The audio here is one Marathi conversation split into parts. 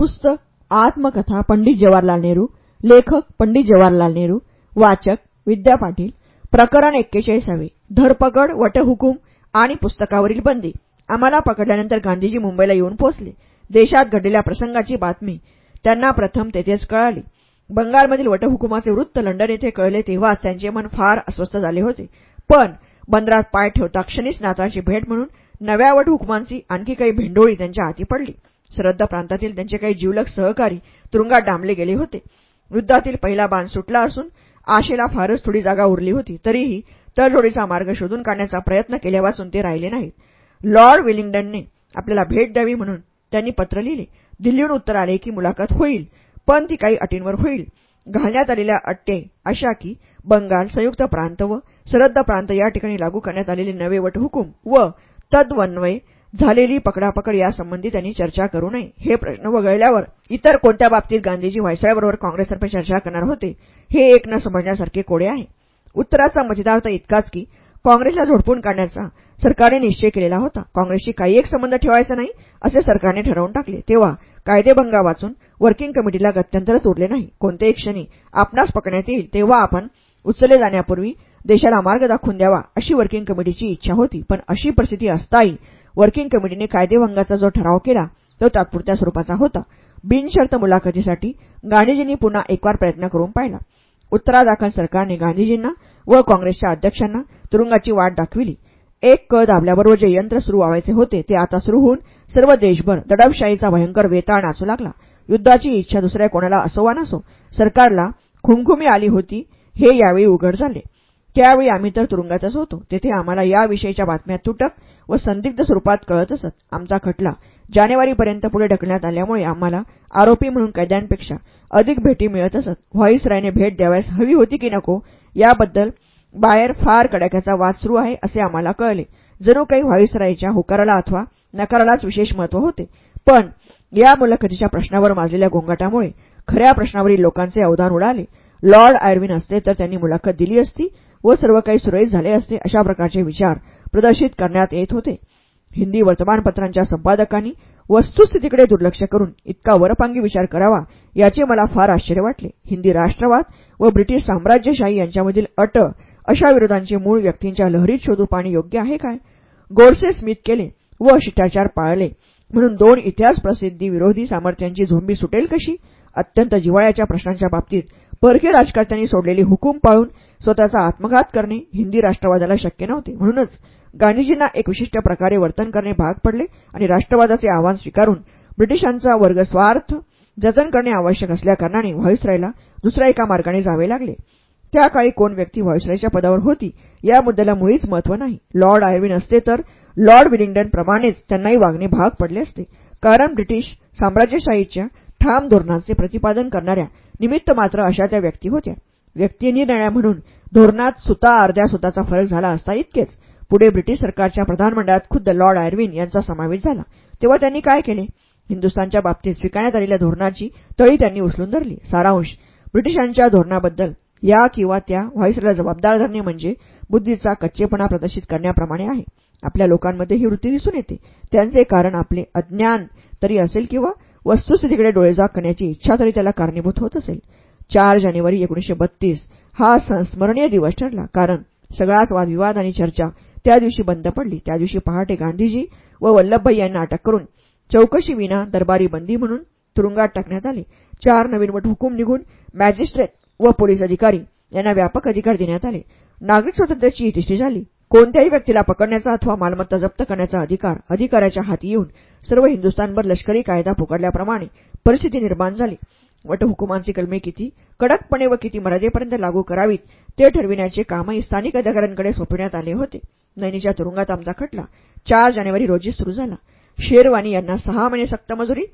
पुस्तक आत्मकथा पंडित जवाहरलाल नेहरू लेखक पंडित जवाहरलाल नेहरू वाचक विद्या पाटील प्रकरण एक्केचाळीसावे धरपकड वटहुकूम आणि पुस्तकावरील बंदी. आम्हाला पकडल्यानंतर गांधीजी मुंबईला येऊन पोहोचले. देशात घडलेल्या प्रसंगाची बातमी त्यांना प्रथम तेथेच कळाली. बंगालमधील वटहुकुमाचे वृत्त लंडन येथे कळले तेव्हाच त्यांचे मन फार अस्वस्थ झाले होते. पण बंदरात पाय ठेवता क्षणीच नाताची भेट म्हणून नव्या वटहुकुमांची आणखी काही भेंडोळी त्यांच्या हाती पडली. श्रद्धा प्रांतातील त्यांचे काही जीवलक सहकारी तुरुंगात डांबले गेले होते. युद्धातील पहिला बाण सुटला असून आशेला फारच थोडी जागा उरली होती. तरीही तडजोडीचा मार्ग शोधून काढण्याचा प्रयत्न केल्यापासून ते राहिले नाहीत. लॉर्ड विलिंग्डनने आपल्याला भेट द्यावी म्हणून त्यांनी पत्र लिहिले. दिल्लीहून उत्तर आले की मुलाखत होईल पण ती काही अटींवर होईल. घालण्यात आलेल्या अट्टे अशा की बंगाल संयुक्त प्रांत व सरहद्द प्रांत या ठिकाणी लागू करण्यात आलेले नवे वटहुकूम व तद्वन्वय झालेली पकडापकड यासंबंधी त्यांनी चर्चा करू नये. हे प्रश्न वगळल्यावर इतर कोणत्या बाबतीत गांधीजी व्हायसॉयबरोबर काँग्रेसतर्फे चर्चा करणार होते हे एक न समजण्यासारखे कोडे आहे. उत्तराचा मजेदार्थ इतकाच की काँग्रेसला झोडपून काढण्याचा सरकारने निश्चय केलेला होता. काँग्रेसशी काही एक संबंध ठेवायचा नाही असे सरकारने ठरवून टाकले. तेव्हा कायदेभंगा वाचून वर्किंग कमिटीला गत्यंतरच उरले नाही. कोणत्याही क्षणी आपणास पकडण्यात येईल तेव्हा आपण उचलले जाण्यापूर्वी देशाला मार्ग दाखवून द्यावा अशी वर्किंग कमिटीची इच्छा होती. पण अशी परिस्थिती असताही वर्किंग कमिटीने कायदेभंगाचा जो ठराव केला तो तात्पुरत्या स्वरूपाचा होता. बिनशर्त मुलाखतीसाठी गांधीजींनी पुन्हा एकवार प्रयत्न करून पाहिला. उत्तरादाखल सरकारने गांधीजींना व काँग्रेसच्या अध्यक्षांना तुरुंगाची वाट दाखविली. एक कळ दाबल्याबरोबर जे यंत्र सुरू व्हायचे होते ते आता सुरू होऊन सर्व देशभर दडपशाहीचा भयंकर वेताळ नाचू लागला. युद्धाची इच्छा दुसऱ्या कोणाला असो वा नसो सरकारला खुमखुमी आली होती हे यावेळी उघड झाले. त्यावेळी आम्ही तर तुरुंगातच होतो. तेथे आम्हाला याविषयीच्या बातम्या तुटक व संदिग्ध स्वरूपात कळत असत. आमचा खटला जानेवारीपर्यंत पुढे ढकलण्यात आल्यामुळे आम्हाला आरोपी म्हणून कैद्यांपेक्षा अधिक भेटी मिळत असत. व्हॉईसरायने भेट द्यावयास हवी होती की नको याबद्दल बाहेर फार कडाक्याचा वाद सुरू आहे असे आम्हाला कळले. जणू काही व्हाईसरायच्या होकाराला अथवा नकारालाच विशेष महत्त्व होते. पण या मुलाखतीच्या प्रश्नावर माजलेल्या गोंगाटामुळे खऱ्या प्रश्नावरील लोकांचे अवधान उडाले. लॉर्ड आयर्विन असते तर त्यांनी मुलाखत दिली असती व सर्व काही सुरळीत झाले असते अशा प्रकारचे विचार प्रदर्शित करण्यात येत होते. हिंदी वर्तमानपत्रांच्या संपादकांनी वस्तुस्थितीकडे दुर्लक्ष करून इतका वरपांगी विचार करावा याचे मला फार आश्चर्य वाटले. हिंदी राष्ट्रवाद व ब्रिटिश साम्राज्यशाही यांच्यामधील अट अशा विरोधांचे मूळ व्यक्तींच्या लहरीत शोधू पाणी योग्य आहे काय? गोडसे स्मित केले व शिष्टाचार पाळले. म्हणून दोन इतिहास प्रसिद्धी विरोधी सामर्थ्यांची झोंबी सुटेल कशी? अत्यंत जिव्हाळ्याच्या प्रश्नांच्या बाबतीत परकीय राजकारत्यांनी सोडलेली हुकूम पाळून स्वतःचा आत्मघात करणे हिंदी राष्ट्रवादाला शक्य नव्हते. म्हणूनच गांधीजींना एक विशिष्ट प्रकारे वर्तन करणे भाग पडले आणि राष्ट्रवादाचे आव्हान स्वीकारून ब्रिटिशांचा वर्ग स्वार्थ जतन करणे आवश्यक असल्याकारणाने व्हॉईसरायला दुसऱ्या एका मार्गाने जावे लागले. त्या काळी कोण व्यक्ती व्हॉईसरायच्या पदावर होती या मुद्द्याला मुळीच महत्त्व नाही. लॉर्ड आयर्विन असते तर लॉर्ड विलिंग्डन प्रमाणेच त्यांनाही वागणे भाग पडले असते. कारण ब्रिटिश साम्राज्यशाहीच्या ठाम धोरणाचे प्रतिपादन करणाऱ्या निमित्त मात्र अशा त्या व्यक्ती होत्या. व्यक्तिनिर्णया म्हणून धोरणात सुता अर्ध्या सुताचा फरक झाला असता इतकेच. पुढे ब्रिटिश सरकारच्या प्रधानमंडळात खुद्द लॉर्ड आयर्विन यांचा समावेश झाला. तेव्हा त्यांनी काय केले? हिंदुस्थानच्या बाबतीत स्वीकारण्यात आलेल्या धोरणाची तळी त्यांनी उचलून धरली. सारांश. ब्रिटिशांच्या धोरणाबद्दल या किंवा त्या व्हॉइसला जबाबदार धरणे म्हणजे बुद्धीचा कच्चेपणा प्रदर्शित करण्याप्रमाणे आहे. आपल्या लोकांमध्ये ही वृत्ती दिसून येते. त्यांचे कारण आपले अज्ञान तरी असेल किंवा वस्तुस्थितीकडे डोळे झाकण्याची इच्छा तरी त्याला कारणीभूत होत असेल. चार जानेवारी एकोणीशे बत्तीस हा संस्मरणीय दिवस ठरला. कारण सगळाच वादविवाद आणि चर्चा त्या दिवशी बंद पडली. त्या दिवशी पहाटे गांधीजी व वल्लभभाई यांना अटक करून चौकशी विना दरबारी बंदी म्हणून तुरुंगात टाकण्यात आले. चार नवीन वट हुकूम निघून मॅजिस्ट्रेट व पोलीस अधिकारी यांना व्यापक अधिकार देण्यात आले. नागरिक स्वातंत्र्याची हितिष्ठी झाली. कोणत्याही व्यक्तीला पकडण्याचा अथवा मालमत्ता जप्त करण्याचा अधिकार अधिकाऱ्याच्या हाती येऊन सर्व हिंदुस्थानभर लष्करी कायदा पुकारल्याप्रमाणे परिस्थिती निर्माण झाली. वटहुकुमांची कलमे किती कडकपणे व किती मर्यादेपर्यंत लागू करावीत ते ठरविण्याचे कामही स्थानिक अधिकाऱ्यांकडे सोपविण्यात आले होते. नैनीच्या तुरुंगात आमचा खटला. चार जानेवारी रोजी सुरू झाला. शेरवानी यांना सहा महिने सक्त मजुरी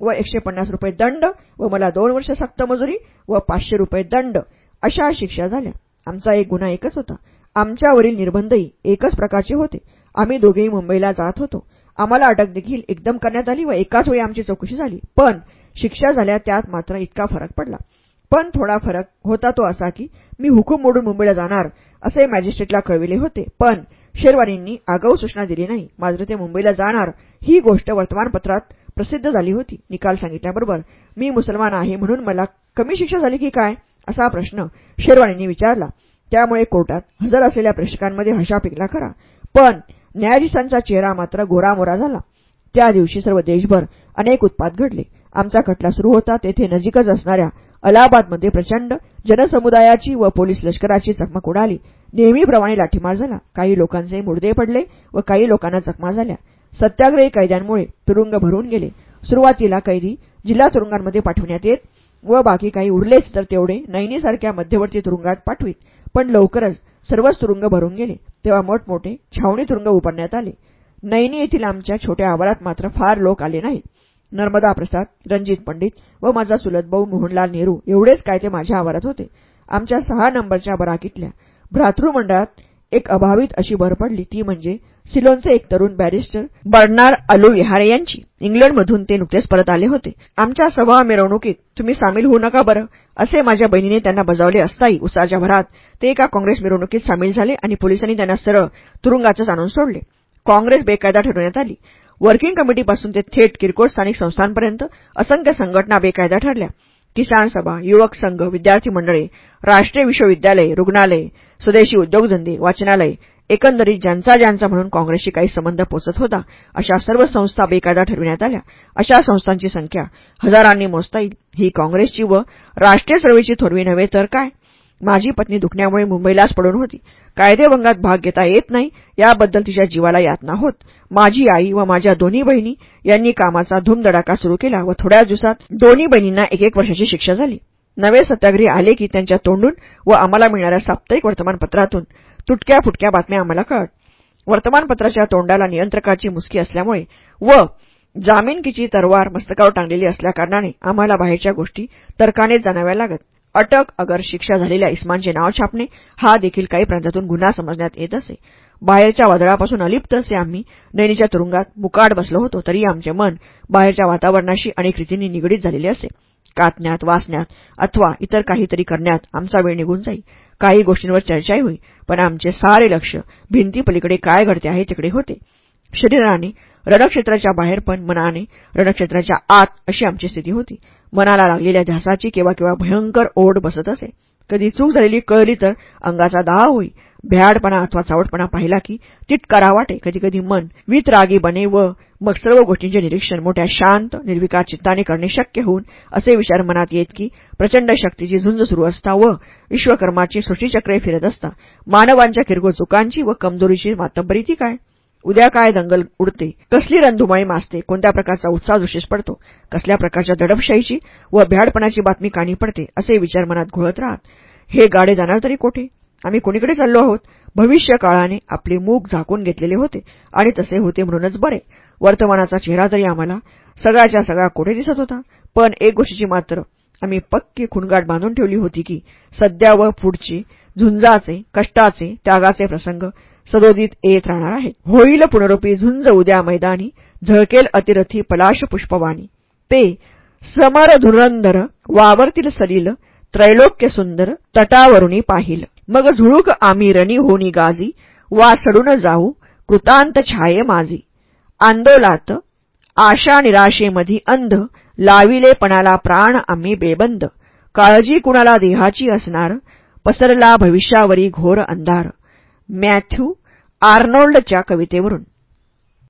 व एकशे पन्नास रुपये दंड व मला दोन वर्ष सक्त मजुरी व पाचशे रुपये दंड अशा शिक्षा झाल्या. आमचा एक गुन्हा एकच होता. आमच्यावरील निर्बंधही एकच प्रकारचे होते. आम्ही दोघेही मुंबईला जात होतो. आम्हाला अटक देखील एकदम करण्यात आली व एकाच वेळी आमची चौकशी झाली. पण शिक्षा झाल्या त्यात मात्र इतका फरक पडला. पण थोडा फरक होता तो असा की मी हुकूम मोडून मुंबईला जाणार असे मॅजिस्ट्रेटला कळविले होते. पण शेरवानींनी आगाऊ सूचना दिली नाही. मात्र ते मुंबईला जाणार ही गोष्ट वर्तमानपत्रात प्रसिद्ध झाली होती. निकाल सांगितल्याबरोबर मी मुसलमान आहे म्हणून मला कमी शिक्षा झाली की काय? असा प्रश्न शेरवाणींनी विचारला. त्यामुळे कोर्टात हजर असलेल्या प्रेक्षकांमध्ये हशा पिकला खरा. पण न्यायाधीशांचा चेहरा मात्र गोरामोरा झाला. त्या दिवशी सर्व देशभर अनेक उत्पात घडले. आमचा खटला सुरू होता तेथे नजीकच असणाऱ्या अलाहाबादमध्ये प्रचंड जनसमुदायाची व पोलीस लष्कराची चकमक उडाली. नेहमीप्रमाणे लाठीमार झाला. काही लोकांचे मुडदे पडले व काही लोकांना चकमा झाल्या. सत्याग्रही कैद्यांमुळे तुरुंग भरून गेले. सुरुवातीला कैदी जिल्हा तुरुंगांमध्ये पाठवण्यात येत व बाकी काही उरलेच तर तेवढे नैनीसारख्या मध्यवर्ती तुरुंगात पाठवीत. पण लवकरच सर्वच तुरुंग भरून गेले. तेव्हा मोठमोठे छावणी तुरुंग उभारण्यात आले. नैनी येथील आमच्या छोट्या आवारात मात्र फार लोक आले नाहीत. नर्मदा प्रसाद रणजित पंडित व माझा सुलत भाऊ मोहनलाल नेहरू एवढेच काय ते माझ्या आवारात होते. आमच्या सहा नंबरच्या बराकीतल्या भ्रातृमंडळात एक अभावित अशी भर पडली. ती म्हणजे सिलोनचे एक तरुण बॅरिस्टर बर्नार अलू विहारे यांची. इंग्लंडमधून ते नुकतेच परत आले होते. आमच्या सभा मिरवणुकीत तुम्ही सामील होऊ नका बरं. असे माझ्या बहिणीने त्यांना बजावले असताही उसाच्या भरात ते एका काँग्रेस मिरवणुकीत सामील झाले आणि पोलिसांनी त्यांना सरळ तुरुंगाचंच आणून सोडले. काँग्रेस बेकायदा ठरवण्यात आली. वर्किंग कमिटीपासून ते थेट किरकोळ स्थानिक संस्थांपर्यंत असंख्य संघटना बेकायदा ठरल्या. किसान सभा युवक संघ विद्यार्थी मंडळे राष्ट्रीय विश्वविद्यालय रुग्णालय स्वदेशी उद्योगधंदे वाचनालय एकंदरीत ज्यांचा ज्यांचा म्हणून काँग्रेसशी काही संबंध पोचत होता अशा सर्व संस्था बेकायदा ठरविण्यात आल्या. अशा संस्थांची संख्या हजारांनी मोजता येईल. ही काँग्रेसची व राष्ट्रीय चळवळीची थोरवी नव्हे तर काय? माझी पत्नी दुखण्यामुळे मुंबईलाच पडून होती. कायदेभंगात भाग घेता येत नाही याबद्दल तिच्या जीवाला यातना होत. माझी आई व माझ्या दोन्ही बहिणी यांनी कामाचा धूमधडाका सुरू केला व थोड्याच दिवसात दोन्ही बहिणींना एक एक वर्षाची शिक्षा झाली. नवे सत्याग्रही आले की त्यांच्या तोंडून व आम्हाला मिळणाऱ्या साप्ताहिक वर्तमानपत्रातून तुटक्या फुटक्या बातम्या आम्हाला कळत. वर्तमानपत्राच्या तोंडाला नियंत्रकाची मुसकी असल्यामुळे व जामीनकीची तरवार मस्तकावर टांगलेली असल्याकारणाने आम्हाला बाहेरच्या गोष्टी तर्काने जाणाव्या लागत. अटक अगर शिक्षा झालेल्या इस्मानचे नाव छापणे हा देखील काही प्रांतातून गुन्हा समजण्यात येत असे. बाहेरच्या वादळापासून अलिप्त असे आम्ही नैनीच्या तुरुंगात मुकाट बसलो होतो तरी आमचे मन बाहेरच्या वातावरणाशी अनेक रीतींनी निगडीत झालेले असे. कातण्यात वाचण्यात अथवा इतर काहीतरी करण्यात आमचा वेळ निघून जाई. काही गोष्टींवर चर्चाही होई पण आमचे सारे लक्ष भिंतीपलीकडे काय घडते आहे तिकडे होते. शरीराने रणक्षेत्राच्या बाहेर पण मनाने रणक्षेत्राच्या आत अशी आमची स्थिती होती. मनाला लागलेल्या ध्यासाची केव्हा केव्हा भयंकर ओढ बसत असे. कधी चूक झालेली कळली तर अंगाचा दाह होई. भ्याडपणा अथवा चावटपणा पाहिला की तिटकारा वाटे कधीकधी मन वितरागी बने व मग सर्व गोष्टींचे निरीक्षण मोठ्या शांत निर्विकार चित्ताने करणे शक्य होऊन असे विचार मनात येत की प्रचंड शक्तीची झुंज सुरू असता व विश्वकर्माची सृष्टीचक्रे फिरत असता. मानवांच्या किरकोळ चुकांची व कमजोरीची मातंबरी ती काय? उद्या काय दंगल उडते? कसली रणधुमाळी मासते कोणत्या प्रकारचा उत्साह दृष्टीस पडतो? कसल्या प्रकारच्या दडपशाहीची व भ्याडपणाची बातमी कानी पडते? असे विचार मनात घोळत राहत. हे गाडे जाणार तरी कोठे? आम्ही कोणीकडे चाललो आहोत? भविष्य काळाने आपले मूग झाकून घेतलेले होते आणि तसे होते म्हणूनच बरे. वर्तमानाचा चेहरा तरी आम्हाला सगळ्याच्या सगळा कोठे दिसत होता पण एक गोष्टीची मात्र आम्ही पक्की खुणगाट बांधून ठेवली होती की सध्या व पुढची झुंजाचे कष्टाचे त्यागाचे प्रसंग सदोदित येत राहणार आहेत. होईल पुनरुपी झुंज उद्या मैदानी झळकेल अतिरथी पलाश पुष्पवाणी. ते समर धुरंधर वावरतील सलील त्रैलोक्य सुंदर तटावरुणी पाहिलं. मग झुळूक आम्ही रणी होनी गाजी वा सडून जाऊ कृतांत छाये माझी आंदोलात आशा निराशेमधी अंध लाविलेपणाला प्राण आम्ही बेबंद. काळजी कुणाला देहाची असणार पसरला भविष्यावरी घोर अंधार. मॅथ्यू आर्नोल्डच्या कवितेवरून.